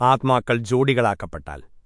ആത്മാക്കൾ ജോഡികളാക്കപ്പെട്ടാൽ